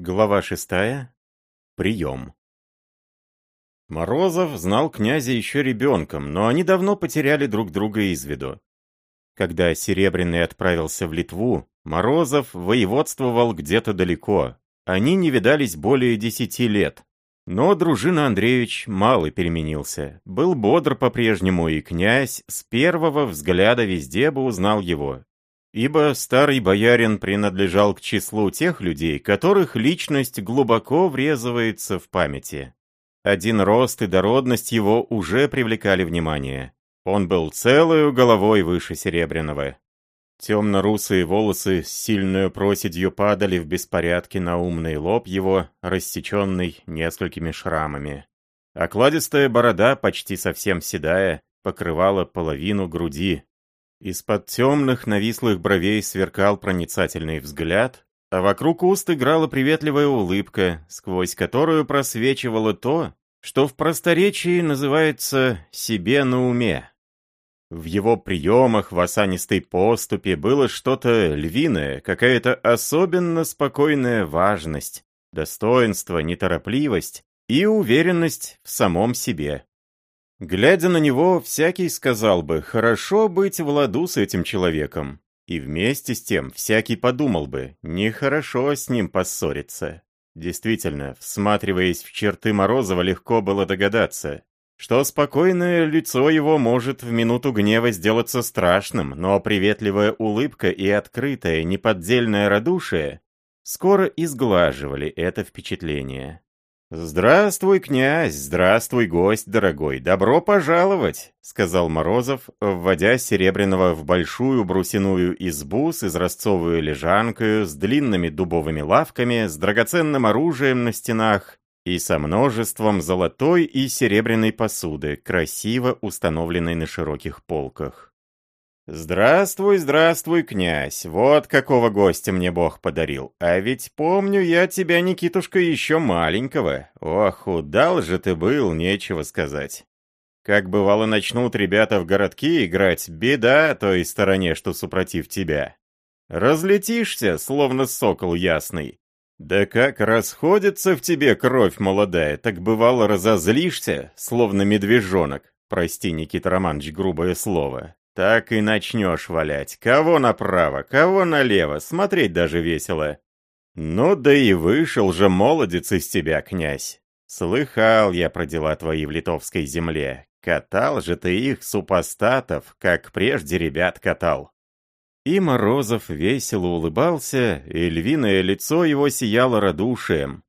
Глава шестая. Прием. Морозов знал князя еще ребенком, но они давно потеряли друг друга из виду. Когда Серебряный отправился в Литву, Морозов воеводствовал где-то далеко. Они не видались более десяти лет. Но дружина Андреевич мало переменился. Был бодр по-прежнему, и князь с первого взгляда везде бы узнал его, ибо старый боярин принадлежал к числу тех людей, которых личность глубоко врезывается в памяти. Один рост и дородность его уже привлекали внимание. Он был целую головой выше Серебряного. Темно-русые волосы с сильной проседью падали в беспорядке на умный лоб его, рассеченный несколькими шрамами. Окладистая борода, почти совсем седая, покрывала половину груди, из-под темных навислых бровей сверкал проницательный взгляд, а вокруг уст играла приветливая улыбка, сквозь которую просвечивало то, что в просторечии называется «себе на уме». В его приемах в осанистой поступе было что-то львиное, какая-то особенно спокойная важность, достоинство, неторопливость и уверенность в самом себе. Глядя на него, всякий сказал бы, хорошо быть в ладу с этим человеком. И вместе с тем всякий подумал бы, нехорошо с ним поссориться. Действительно, всматриваясь в черты Морозова, легко было догадаться, что спокойное лицо его может в минуту гнева сделаться страшным, но приветливая улыбка и открытое, неподдельное радушие скоро изглаживали это впечатление. «Здравствуй, князь, здравствуй, гость дорогой, добро пожаловать!» — сказал Морозов, вводя Серебряного в большую брусяную избу с изразцовую лежанкою, с длинными дубовыми лавками, с драгоценным оружием на стенах и со множеством золотой и серебряной посуды, красиво установленной на широких полках. «Здравствуй, здравствуй, князь! Вот какого гостя мне Бог подарил! А ведь помню я тебя, Никитушка, еще маленького! Ох, удал же ты был, нечего сказать!» Как бывало начнут ребята в городки играть, беда той стороне, что супротив тебя. Разлетишься, словно сокол ясный. Да как расходится в тебе кровь молодая, так бывало разозлишься, словно медвежонок. Прости, Никита Романович, грубое слово. Так и начнешь валять. Кого направо, кого налево, смотреть даже весело. Ну да и вышел же молодец из тебя, князь. Слыхал я про дела твои в литовской земле. Катал же ты их, супостатов, как прежде ребят катал. И Морозов весело улыбался, и львиное лицо его сияло радушием.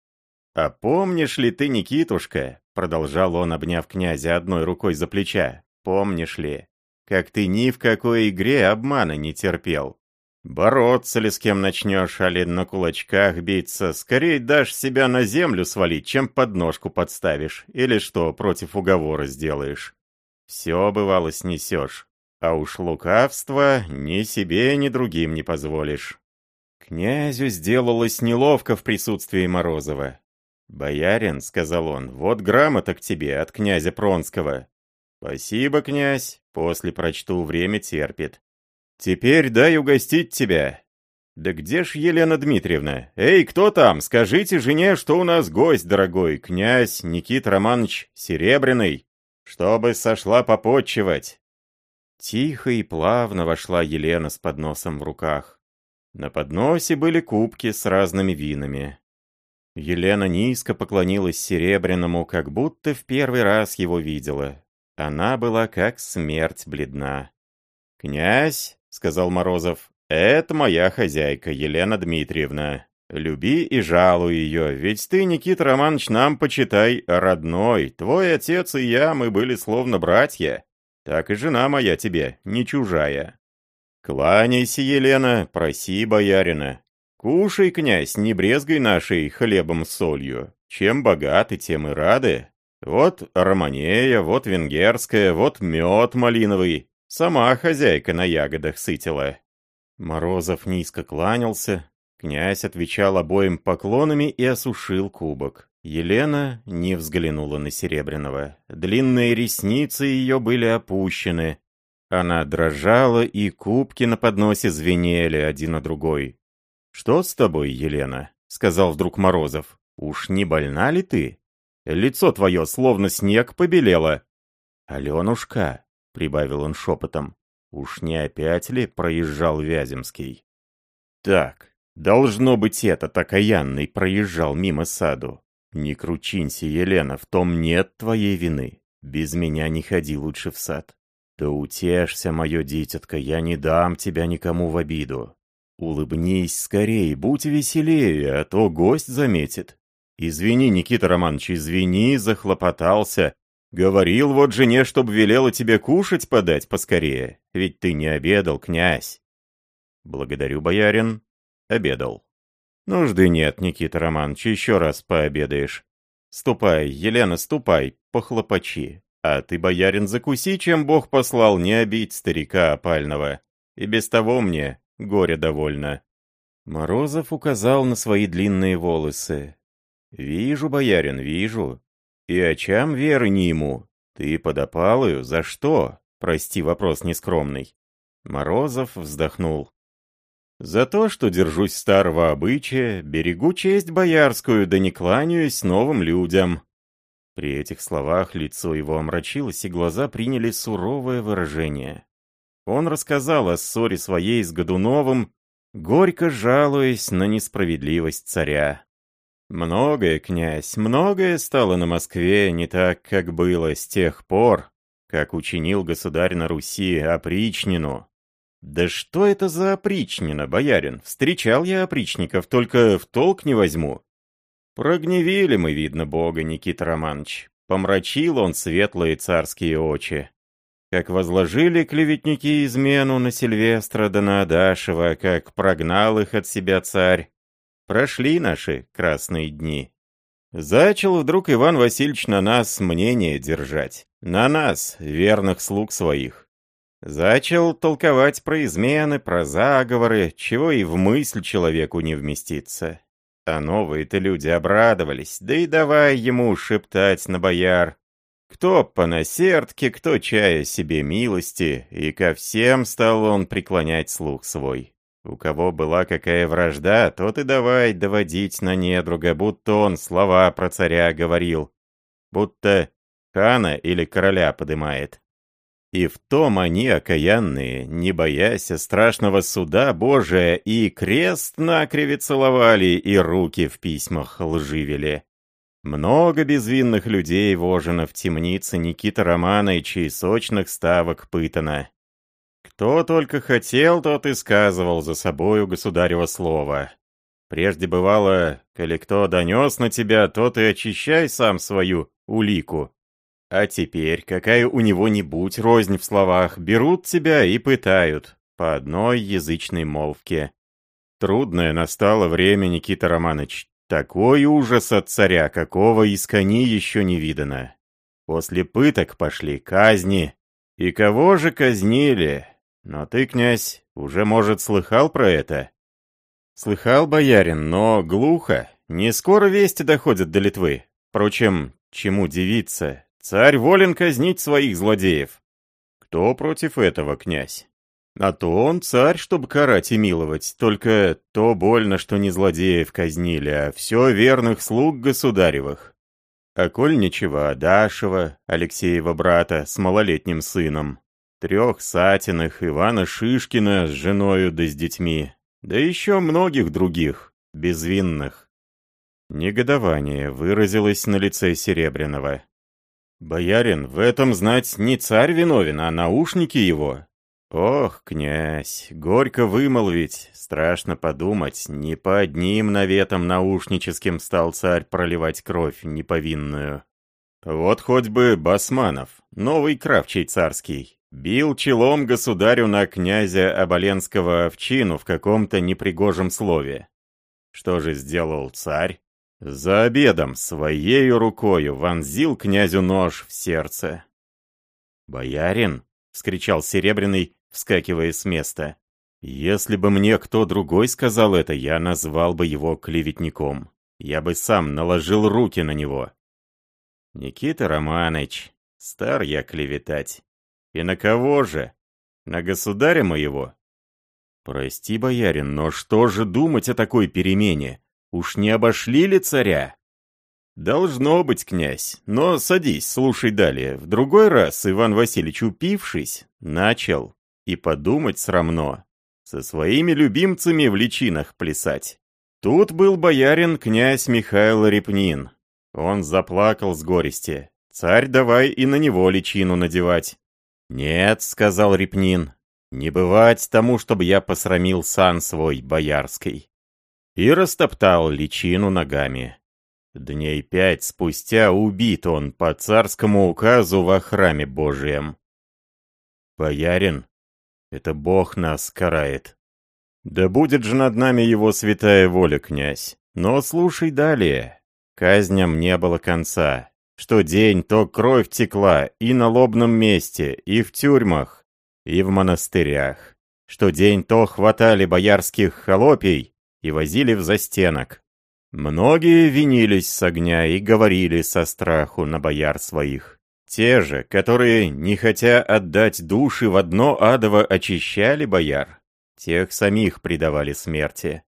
«А помнишь ли ты, Никитушка?» — продолжал он, обняв князя одной рукой за плеча. «Помнишь ли, как ты ни в какой игре обмана не терпел. Бороться ли с кем начнешь, али на кулачках биться, скорее дашь себя на землю свалить, чем подножку подставишь, или что, против уговора сделаешь. Все, бывало, снесешь, а уж лукавство ни себе, ни другим не позволишь. Князю сделалось неловко в присутствии Морозова. «Боярин», — сказал он, — «вот грамота к тебе от князя Пронского. «Спасибо, князь, после прочту, время терпит. Теперь дай угостить тебя». «Да где ж Елена Дмитриевна? Эй, кто там? Скажите жене, что у нас гость дорогой, князь Никит Романович Серебряный, чтобы сошла попотчевать». Тихо и плавно вошла Елена с подносом в руках. На подносе были кубки с разными винами. Елена низко поклонилась Серебряному, как будто в первый раз его видела. Она была как смерть бледна. «Князь», — сказал Морозов, — «это моя хозяйка, Елена Дмитриевна. Люби и жалуй ее, ведь ты, Никита Романович, нам, почитай, родной. Твой отец и я, мы были словно братья. Так и жена моя тебе, не чужая. Кланяйся, Елена, проси боярина. Кушай, князь, не брезгай нашей хлебом с солью. Чем богаты, тем и рады. Вот романея, вот венгерская, вот мед малиновый. Сама хозяйка на ягодах сытила. Морозов низко кланялся. Князь отвечал обоим поклонами и осушил кубок. Елена не взглянула на Серебряного. Длинные ресницы ее были опущены. Она дрожала, и кубки на подносе звенели один на другой. «Что с тобой, Елена?» сказал вдруг Морозов. «Уж не больна ли ты? Лицо твое словно снег побелело». «Аленушка», — прибавил он шепотом, — «уж не опять ли проезжал Вяземский?» «Так, должно быть этот окаянный проезжал мимо саду. Не кручинься, Елена, в том нет твоей вины. Без меня не ходи лучше в сад. Да утешься, мое дитятко, я не дам тебя никому в обиду. Улыбнись скорей, будь веселее, а то гость заметит. Извини, Никита Романович, извини, захлопотался. Говорил вот жене, чтоб велела тебе кушать подать поскорее, ведь ты не обедал, князь. Благодарю, боярин. Обедал. Нужды нет, Никита Романович, еще раз пообедаешь. Ступай, Елена, ступай, похлопочи. А ты, боярин, закуси, чем Бог послал, не обидь старика опального. И без того мне горе довольно. Морозов указал на свои длинные волосы. «Вижу, боярин, вижу. И очам веры не ему. Ты подопалую? За что? Прости, вопрос нескромный». Морозов вздохнул. «За то, что держусь старого обычая, берегу честь боярскую, да не кланяюсь новым людям». При этих словах лицо его омрачилось, и глаза приняли суровое выражение. Он рассказал о ссоре своей с Годуновым, горько жалуясь на несправедливость царя. Многое, князь, многое стало на Москве не так, как было с тех пор, как учинил государь на Руси опричнину. Да что это за опричнина, боярин? Встречал я опричников, только в толк не возьму. Прогневили мы, видно, бога, Никита Романович. Помрачил он светлые царские очи. Как возложили клеветники измену на Сильвестра да на Адашева, как прогнал их от себя царь. Прошли наши красные дни. Зачал вдруг Иван Васильевич на нас мнение держать. На нас, верных слуг своих. Зачал толковать про измены, про заговоры, чего и в мысль человеку не вместится. А новые-то люди обрадовались, да и давай ему шептать на бояр, кто по насердке, кто чая себе милости, и ко всем стал он преклонять слух свой. У кого была какая вражда, тот и давай доводить на недруга, будто он слова про царя говорил, будто хана или короля подымает. И в том они, окаянные, не боясь страшного суда Божия, и крест накриве целовали, и руки в письмах лживели. Много безвинных людей вожено в темнице Никита Романович и сочных ставок пытано. Кто только хотел, тот и сказывал за собою государево слово. Прежде бывало, коли кто донес на тебя, тот и очищай сам свою улику. А теперь, какая у него-нибудь рознь в словах, берут тебя и пытают, по одной язычной молвке. Трудное настало время, Никита Романович, такой ужас от царя, какого из коней еще не видано. После пыток пошли казни. И кого же казнили? Но ты, князь, уже, может, слыхал про это? Слыхал, боярин, но глухо. Не скоро вести доходят до Литвы. Впрочем, чему дивиться? Царь волен казнить своих злодеев. Кто против этого, князь? А то он царь, чтобы карать и миловать, только то больно, что не злодеев казнили, а все верных слуг государевых. А коль ничего, Дашева, Алексеева брата, с малолетним сыном, трех Сатиных, Ивана Шишкина с женою да с детьми, да еще многих других, безвинных. Негодование выразилось на лице Серебряного. «Боярин, в этом знать не царь виновен, а наушники его, Ох, князь, горько вымолвить, страшно подумать, не по одним наветам наушническим стал царь проливать кровь неповинную. Вот хоть бы Басманов, новый кравчий царский, бил челом государю на князя Оболенского овчину в каком-то непригожем слове. Что же сделал царь? За обедом своею рукою вонзил князю нож в сердце. «Боярин!» — вскричал Серебряный, вскакивая с места. «Если бы мне кто другой сказал это, я назвал бы его клеветником. Я бы сам наложил руки на него». «Никита Романыч, стар я клеветать. И на кого же? На государя моего?» «Прости, боярин, но что же думать о такой перемене? Уж не обошли ли царя? Должно быть, князь. Но садись, слушай далее. В другой раз Иван Васильевич, упившись, начал, и подумать срамно, со своими любимцами в личинах плясать. Тут был боярин князь Михаил Репнин. Он заплакал с горести. Царь давай и на него личину надевать. «Нет», — сказал Репнин, — «не бывать тому, чтобы я посрамил сан свой боярский». И растоптал личину ногами. Дней пять спустя убит он по царскому указу во храме Божием. «Боярин, это Бог нас карает». «Да будет же над нами его святая воля, князь. Но слушай далее. Казням не было конца. Что день, то кровь текла и на лобном месте, и в тюрьмах, и в монастырях. Что день, то хватали боярских холопий и возили в застенок. Многие винились с огня и говорили со страху на бояр своих. Те же, которые, не хотя отдать души в одно адово очищали бояр, тех самих предавали смерти.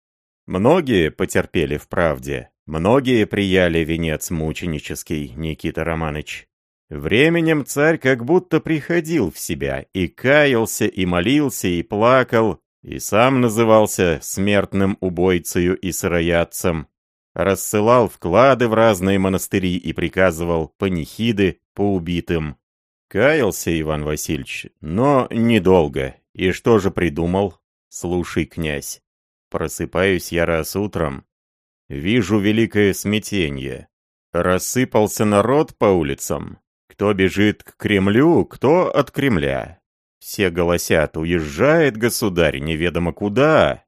Многие потерпели в правде, Многие прияли венец мученический, Никита Романыч. Временем царь как будто приходил в себя и каялся, и молился, и плакал, и сам назывался смертным убойцею и сыроядцем. Рассылал вклады в разные монастыри и приказывал панихиды по убитым. Каялся Иван Васильевич, но недолго. И что же придумал? Слушай, князь, просыпаюсь я раз утром, Вижу великое смятение. Рассыпался народ по улицам. Кто бежит к Кремлю, кто от Кремля. Все голосят, уезжает государь неведомо куда.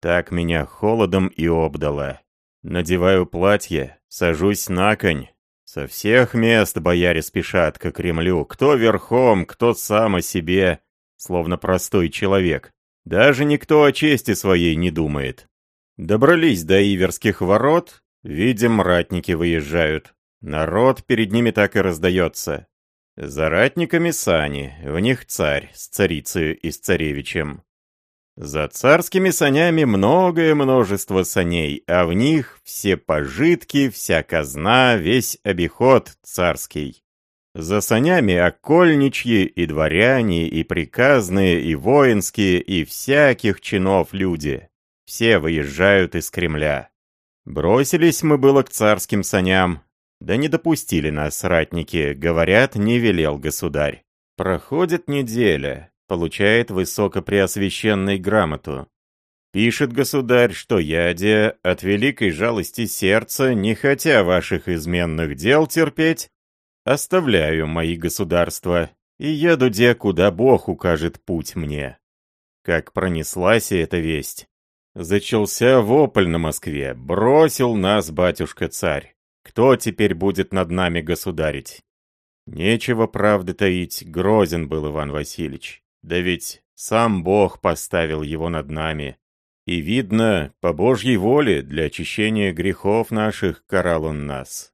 Так меня холодом и обдало. Надеваю платье, сажусь на конь. Со всех мест бояре спешат к Кремлю, кто верхом, кто сам о себе, словно простой человек. Даже никто о чести своей не думает. Добрались до Иверских ворот, видим, ратники выезжают. Народ перед ними так и раздается. За ратниками сани, в них царь с царицей и с царевичем. За царскими санями многое множество саней, а в них все пожитки, вся казна, весь обиход царский. За санями окольничьи и дворяне, и приказные, и воинские, и всяких чинов люди. Все выезжают из Кремля. Бросились мы было к царским саням, да не допустили нас ратники, говорят, не велел государь. Проходит неделя, получает высокопреосвященной грамоту. Пишет государь, что я, де, от великой жалости сердца, не хотя ваших изменных дел терпеть, оставляю мои государства и еду, де, куда Бог укажет путь мне. Как пронеслась эта весть, Зачался вопль на Москве. Бросил нас батюшка-царь. Кто теперь будет над нами государить? Нечего правды таить, грозен был Иван Васильевич. Да ведь сам Бог поставил его над нами. И видно, по Божьей воле, для очищения грехов наших карал он нас.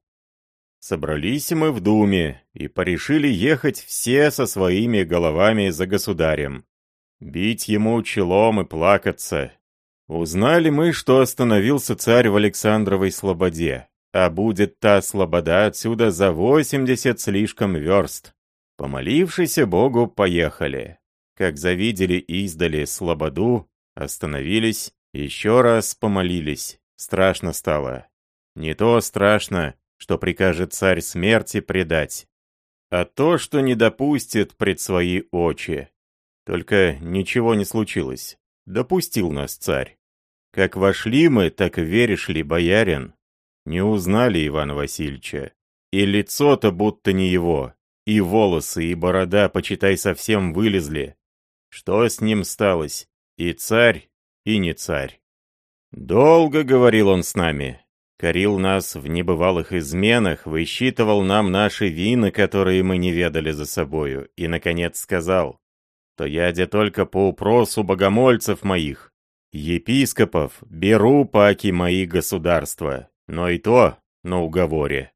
Собрались мы в думе и порешили ехать все со своими головами за государем. Бить ему челом и плакаться, Узнали мы, что остановился царь в Александровой Слободе, а будет та слобода отсюда за восемьдесят слишком верст. Помолившись Богу, поехали. Как завидели издали слободу, остановились, еще раз помолились. Страшно стало. Не то страшно, что прикажет царь смерти предать, а то, что не допустит пред свои очи. Только ничего не случилось. Допустил нас царь. Как вошли мы, так веришь ли, боярин? Не узнали Ивана Васильевича. И лицо-то будто не его, и волосы, и борода, почитай, совсем вылезли. Что с ним сталось? И царь, и не царь. Долго говорил он с нами, корил нас в небывалых изменах, высчитывал нам наши вины, которые мы не ведали за собою, и, наконец, сказал, то я де только по упросу богомольцев моих, Епископов беру паки мои государства, но и то на уговоре.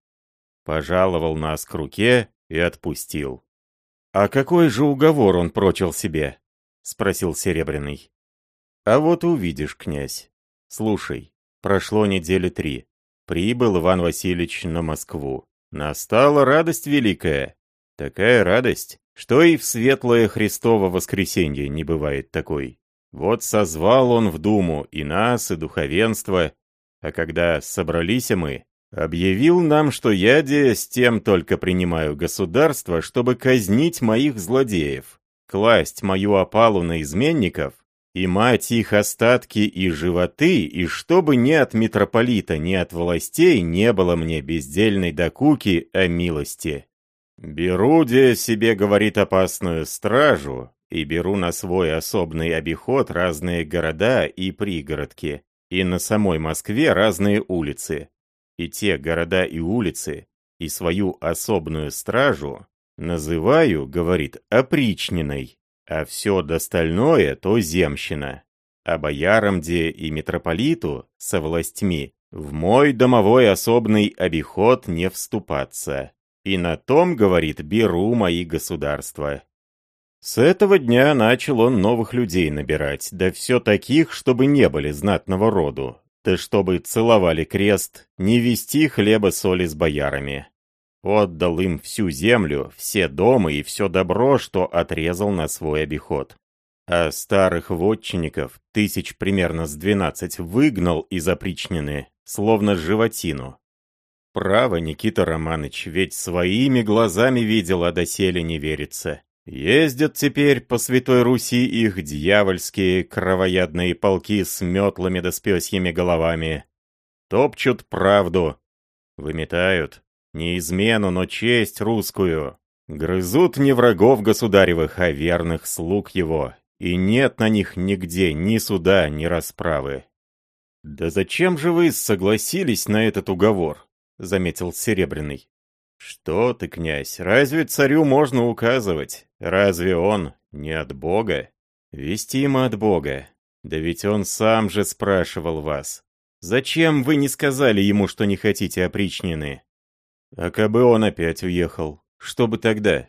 Пожаловал нас к руке и отпустил. «А какой же уговор он прочил себе?» — спросил Серебряный. «А вот увидишь, князь. Слушай, Прошло недели три. Прибыл Иван Васильевич на Москву. Настала радость великая. Такая радость, что и в светлое Христово воскресенье не бывает такой. Вот созвал он в Думу и нас, и духовенство, а когда собрались мы, объявил нам, что я де с тем только принимаю государство, чтобы казнить моих злодеев, класть мою опалу на изменников и мать их остатки и животы, и чтобы ни от митрополита, ни от властей не было мне бездельной докуки о милости. Беру де себе, говорит, опасную стражу, и беру на свой особный обиход разные города и пригородки, и на самой Москве разные улицы. И те города и улицы, и свою особную стражу называю, говорит, опричниной, а все достальное то земщина. А боярам де и митрополиту со властьми в мой домовой особный обиход не вступаться. И на том, говорит, беру мои государства. С этого дня начал он новых людей набирать, да все таких, чтобы не были знатного роду, да чтобы целовали крест, не вести хлеба-соли с боярами. Отдал им всю землю, все дома и все добро, что отрезал на свой обиход. А старых вотчинников, тысяч примерно с двенадцать, выгнал из опричнины, словно животину. Право, Никита Романович, ведь своими глазами видел, а доселе не верится. Ездят теперь по Святой Руси их дьявольские кровоядные полки с метлами да с пёсьими головами. Топчут правду, выметают не измену, но честь русскую. Грызут не врагов государевых, а верных слуг его, и нет на них нигде ни суда, ни расправы. «Да зачем же вы согласились на этот уговор?» — заметил Серебряный. «Что ты, князь, разве царю можно указывать? Разве он не от Бога?» «Вестимо от Бога. Да ведь он сам же спрашивал вас. Зачем вы не сказали ему, что не хотите опричнины?» «А кабы он опять уехал, что бы тогда?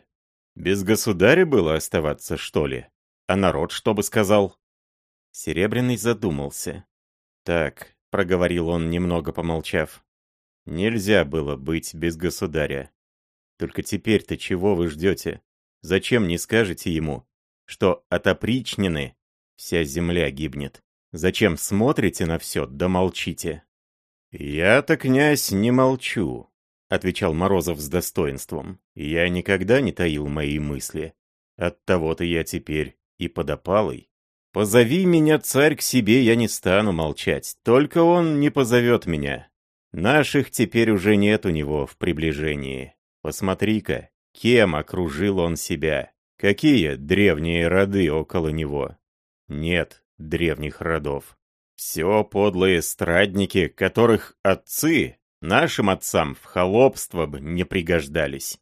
Без государя было оставаться, что ли? А народ что бы сказал?» Серебряный задумался. «Так», — проговорил он, немного помолчав, Нельзя было быть без государя. Только теперь-то чего вы ждете? Зачем не скажете ему, что от опричнины вся земля гибнет? Зачем смотрите на все, да молчите? «Я-то, князь, не молчу», — отвечал Морозов с достоинством. «Я никогда не таил мои мысли. Оттого-то я теперь и подопалый. Позови меня, царь, к себе, я не стану молчать, только он не позовет меня. Наших теперь уже нет у него в приближении. Посмотри-ка, кем окружил он себя. Какие древние роды около него? Нет древних родов. Все подлые страдники, которых отцы нашим отцам в холопство бы не пригождались.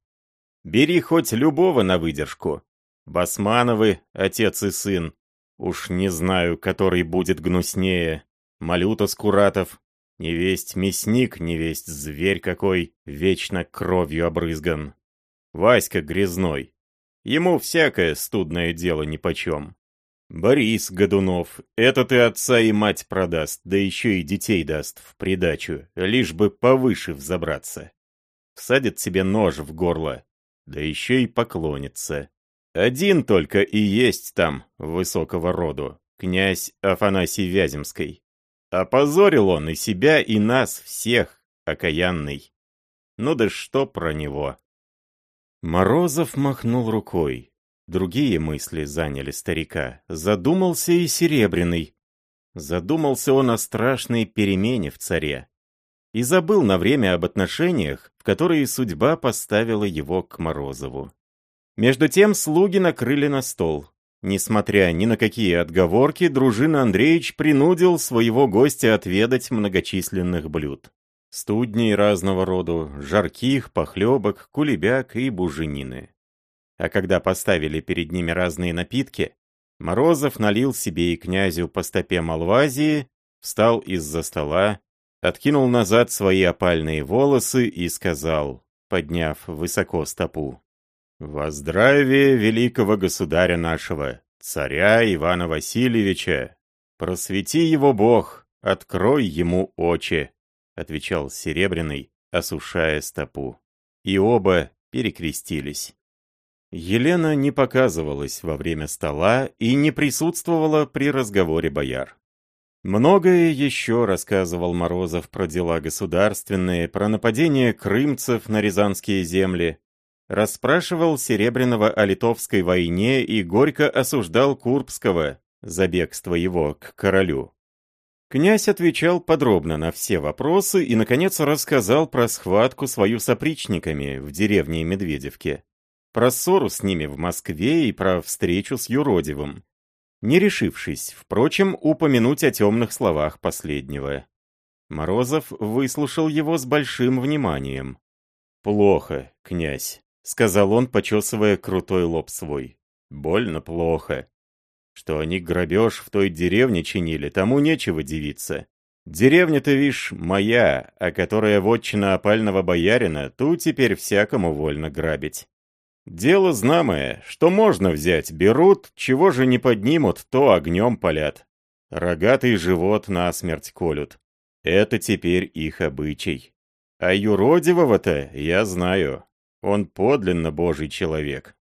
Бери хоть любого на выдержку. Басмановы, отец и сын. Уж не знаю, который будет гнуснее. Малюта Скуратов, не весть мясник, не весть зверь какой, вечно кровью обрызган. Васька грязной. Ему всякое студное дело нипочем. Борис Годунов, этот и отца и мать продаст, да еще и детей даст в придачу, лишь бы повыше взобраться. Всадит себе нож в горло, да еще и поклонится. Один только и есть там, высокого роду, князь Афанасий Вяземский. Опозорил он и себя, и нас всех, окаянный. Ну да что про него? Морозов махнул рукой. Другие мысли заняли старика. Задумался и Серебряный. Задумался он о страшной перемене в царе. И забыл на время об отношениях, в которые судьба поставила его к Морозову. Между тем слуги накрыли на стол. Несмотря ни на какие отговорки, дружина Андреевич принудил своего гостя отведать многочисленных блюд. Студней разного рода, жарких, похлебок, кулебяк и буженины. А когда поставили перед ними разные напитки, Морозов налил себе и князю по стопе Малвазии, встал из-за стола, откинул назад свои опальные волосы и сказал, подняв высоко стопу. Во здравие великого государя нашего, царя Ивана Васильевича, просвети его Бог, открой ему очи», — отвечал Серебряный, осушая стопу. И оба перекрестились. Елена не показывалась во время стола и не присутствовала при разговоре бояр. Многое еще рассказывал Морозов про дела государственные, про нападение крымцев на рязанские земли, расспрашивал Серебряного о литовской войне и горько осуждал Курбского за бегство его к королю. Князь отвечал подробно на все вопросы и, наконец, рассказал про схватку свою с опричниками в деревне Медведевке про ссору с ними в Москве и про встречу с Юродивым, не решившись, впрочем, упомянуть о темных словах последнего. Морозов выслушал его с большим вниманием. «Плохо, князь», — сказал он, почесывая крутой лоб свой. «Больно плохо. Что они грабеж в той деревне чинили, тому нечего дивиться. Деревня-то, вишь, моя, а которая вотчина опального боярина, ту теперь всякому вольно грабить. Дело знамое, что можно взять, берут, чего же не поднимут, то огнем палят. Рогатый живот насмерть колют. Это теперь их обычай. А юродивого-то я знаю. Он подлинно божий человек.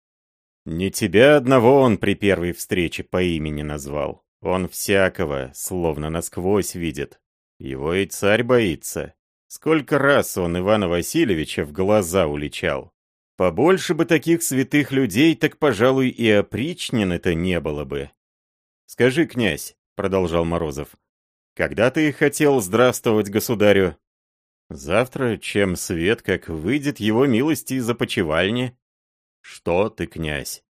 Не тебя одного он при первой встрече по имени назвал. Он всякого, словно насквозь видит. Его и царь боится. Сколько раз он Ивана Васильевича в глаза уличал. Побольше бы таких святых людей, так, пожалуй, и опричнины-то не было бы. «Скажи, князь», — продолжал Морозов, — «когда ты хотел здравствовать государю?» «Завтра, чем свет, как выйдет его милости из опочивальни». «Что ты, князь?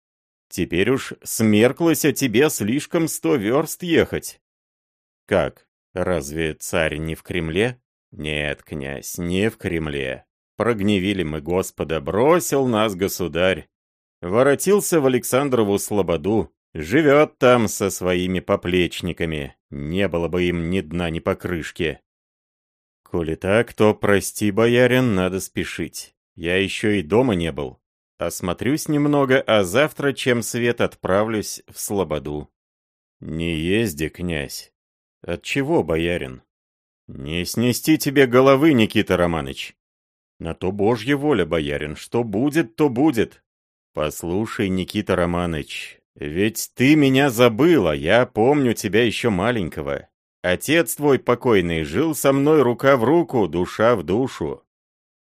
Теперь уж смерклось о тебе слишком сто верст ехать». «Как? Разве царь не в Кремле?» «Нет, князь, не в Кремле. Прогневили мы Господа, бросил нас государь. Воротился в Александрову слободу, живет там со своими поплечниками. Не было бы им ни дна, ни покрышки. Коли так, то, прости, боярин, надо спешить. Я еще и дома не был. Осмотрюсь немного, а завтра, чем свет, отправлюсь в слободу. Не езди, князь. Отчего, боярин? Не снести тебе головы, Никита Романович. На то Божья воля, боярин, что будет, то будет. Послушай, Никита Романович, ведь ты меня забыл, а я помню тебя еще маленького. Отец твой покойный жил со мной рука в руку, душа в душу.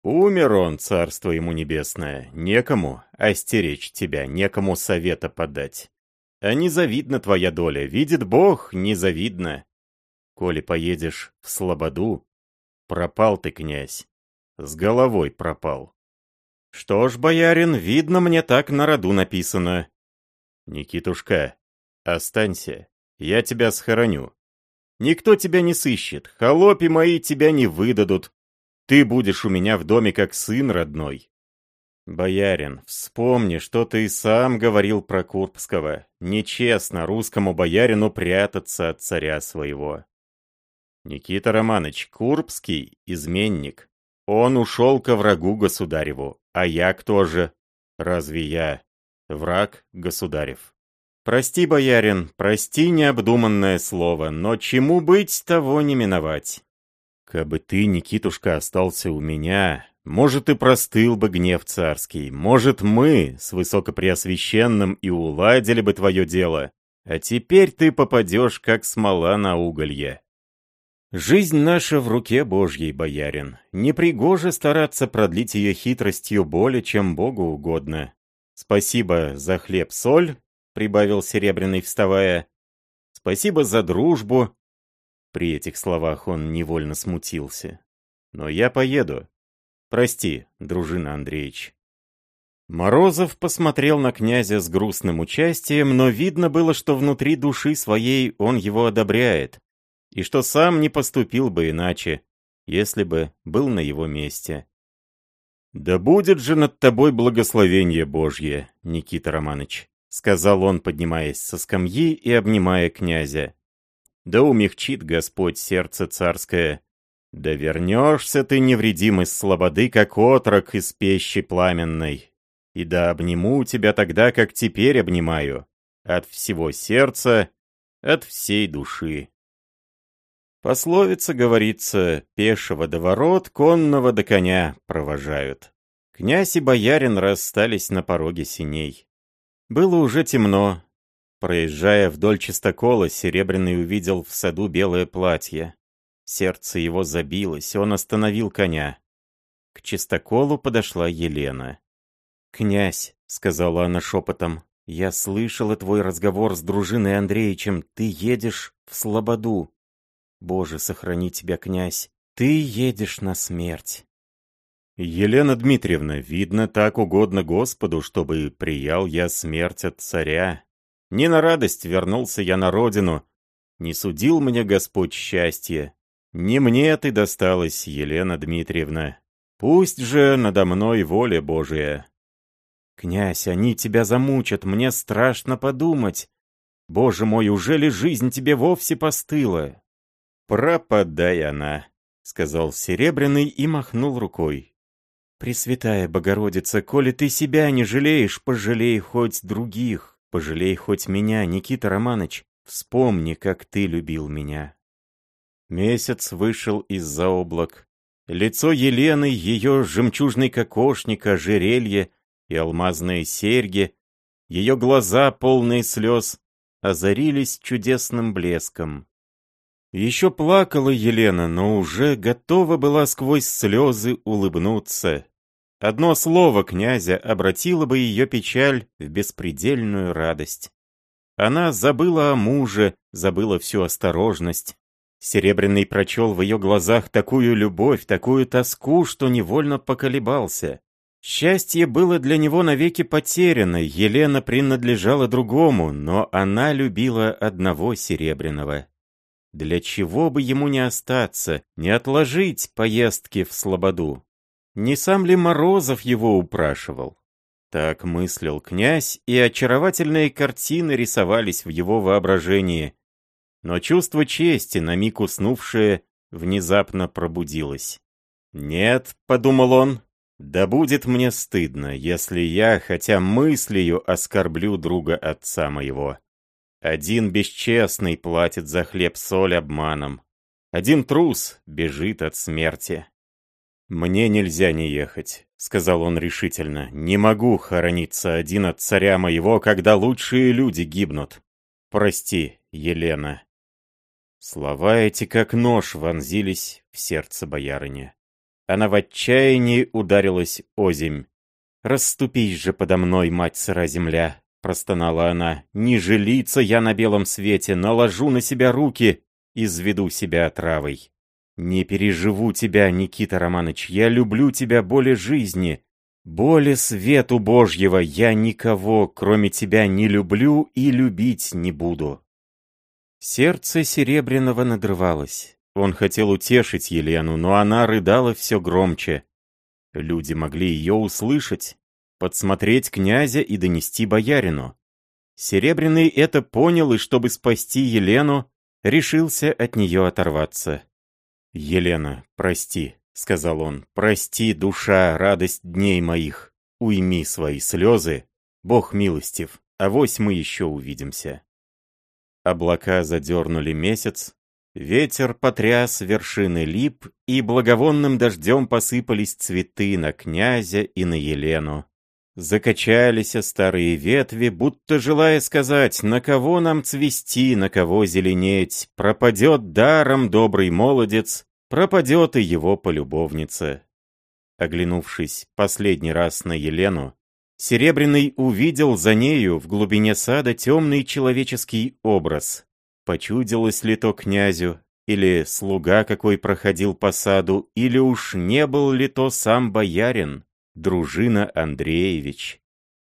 Умер он, царство ему небесное, некому остеречь тебя, некому совета подать. А незавидна твоя доля, видит Бог, незавидна. Коли поедешь в Слободу, пропал ты, князь. С головой пропал. Что ж, боярин, видно мне так на роду написано. Никитушка, останься, я тебя схороню. Никто тебя не сыщет, холопи мои тебя не выдадут. Ты будешь у меня в доме как сын родной. Боярин, вспомни, что ты сам говорил про Курбского. Нечестно русскому боярину прятаться от царя своего. Никита Романович, Курбский — изменник. Он ушел ко врагу государеву, а я кто же? Разве я враг государев? Прости, боярин, прости необдуманное слово, но чему быть, того не миновать. Кабы ты, Никитушка, остался у меня, может, и простыл бы гнев царский, может, мы с Высокопреосвященным и уладили бы твое дело, а теперь ты попадешь, как смола на уголье. Жизнь наша в руке Божьей, боярин. Непригоже стараться продлить ее хитростью более, чем Богу угодно. Спасибо за хлеб-соль, прибавил Серебряный, вставая. Спасибо за дружбу. При этих словах он невольно смутился. Но я поеду. Прости, дружина Андреевич. Морозов посмотрел на князя с грустным участием, но видно было, что внутри души своей он его одобряет и что сам не поступил бы иначе, если бы был на его месте. «Да будет же над тобой благословение Божье, Никита Романович», сказал он, поднимаясь со скамьи и обнимая князя. «Да умягчит Господь сердце царское. Да вернешься ты невредим из слободы, как отрок из пещи пламенной. И да обниму тебя тогда, как теперь обнимаю, от всего сердца, от всей души». Пословица, говорится, пешего до ворот, конного до коня провожают. Князь и боярин расстались на пороге синей. Было уже темно. Проезжая вдоль чистокола, Серебряный увидел в саду белое платье. Сердце его забилось, он остановил коня. К чистоколу подошла Елена. «Князь», — сказала она шепотом, — «я слышала твой разговор с дружиной Андреичем. Ты едешь в Слободу. Боже, сохрани тебя, князь. Ты едешь на смерть». «Елена Дмитриевна, видно, так угодно Господу, чтобы приял я смерть от царя. Не на радость вернулся я на родину. Не судил мне Господь счастье. Не мне ты досталась, Елена Дмитриевна. Пусть же надо мной воля Божия». «Князь, они тебя замучат, мне страшно подумать. Боже мой, уже ли жизнь тебе вовсе постыла?» «Пропадай она», — сказал Серебряный и махнул рукой. «Пресвятая Богородица, коли ты себя не жалеешь, пожалей хоть других, пожалей хоть меня, Никита Романович, вспомни, как ты любил меня». Месяц вышел из-за облак. Лицо Елены, ее жемчужный кокошник, ожерелье и алмазные серьги, ее глаза, полные слез, озарились чудесным блеском. Еще плакала Елена, но уже готова была сквозь слезы улыбнуться. Одно слово князя обратило бы ее печаль в беспредельную радость. Она забыла о муже, забыла всю осторожность. Серебряный прочел в ее глазах такую любовь, такую тоску, что невольно поколебался. Счастье было для него навеки потеряно, Елена принадлежала другому, но она любила одного Серебряного. Для чего бы ему не остаться, не отложить поездки в Слободу? Не сам ли Морозов его упрашивал? Так мыслил князь, и очаровательные картины рисовались в его воображении. Но чувство чести, на миг уснувшее, внезапно пробудилось. «Нет», — подумал он, — «да будет мне стыдно, если я, хотя мыслью, оскорблю друга отца моего». Один бесчестный платит за хлеб-соль обманом. Один трус бежит от смерти. «Мне нельзя не ехать», — сказал он решительно. «Не могу хорониться один от царя моего, когда лучшие люди гибнут. Прости, Елена». Слова эти, как нож, вонзились в сердце боярыни. Она в отчаянии ударилась озимь. «Расступись же подо мной, мать сыра земля!» — простонала она. «Не жилиться я на белом свете, наложу на себя руки, изведу себя отравой. Не переживу тебя, Никита Романович, я люблю тебя более жизни, более свету Божьего, я никого, кроме тебя, не люблю и любить не буду». Сердце Серебряного надрывалось. Он хотел утешить Елену, но она рыдала все громче. Люди могли ее услышать подсмотреть князя и донести боярину. Серебряный это понял и, чтобы спасти Елену, решился от нее оторваться. «Елена, прости», — сказал он, — «прости, душа, радость дней моих. Уйми свои слезы. Бог милостив, авось мы еще увидимся». Облака задернули месяц, ветер потряс вершины лип, и благовонным дождем посыпались цветы на князя и на Елену. Закачались старые ветви, будто желая сказать, на кого нам цвести, на кого зеленеть, пропадет даром добрый молодец, пропадет и его полюбовница. Оглянувшись последний раз на Елену, Серебряный увидел за нею в глубине сада темный человеческий образ. Почудилось ли то князю, или слуга какой проходил по саду, или уж не был ли то сам боярин? Дружина Андреевич.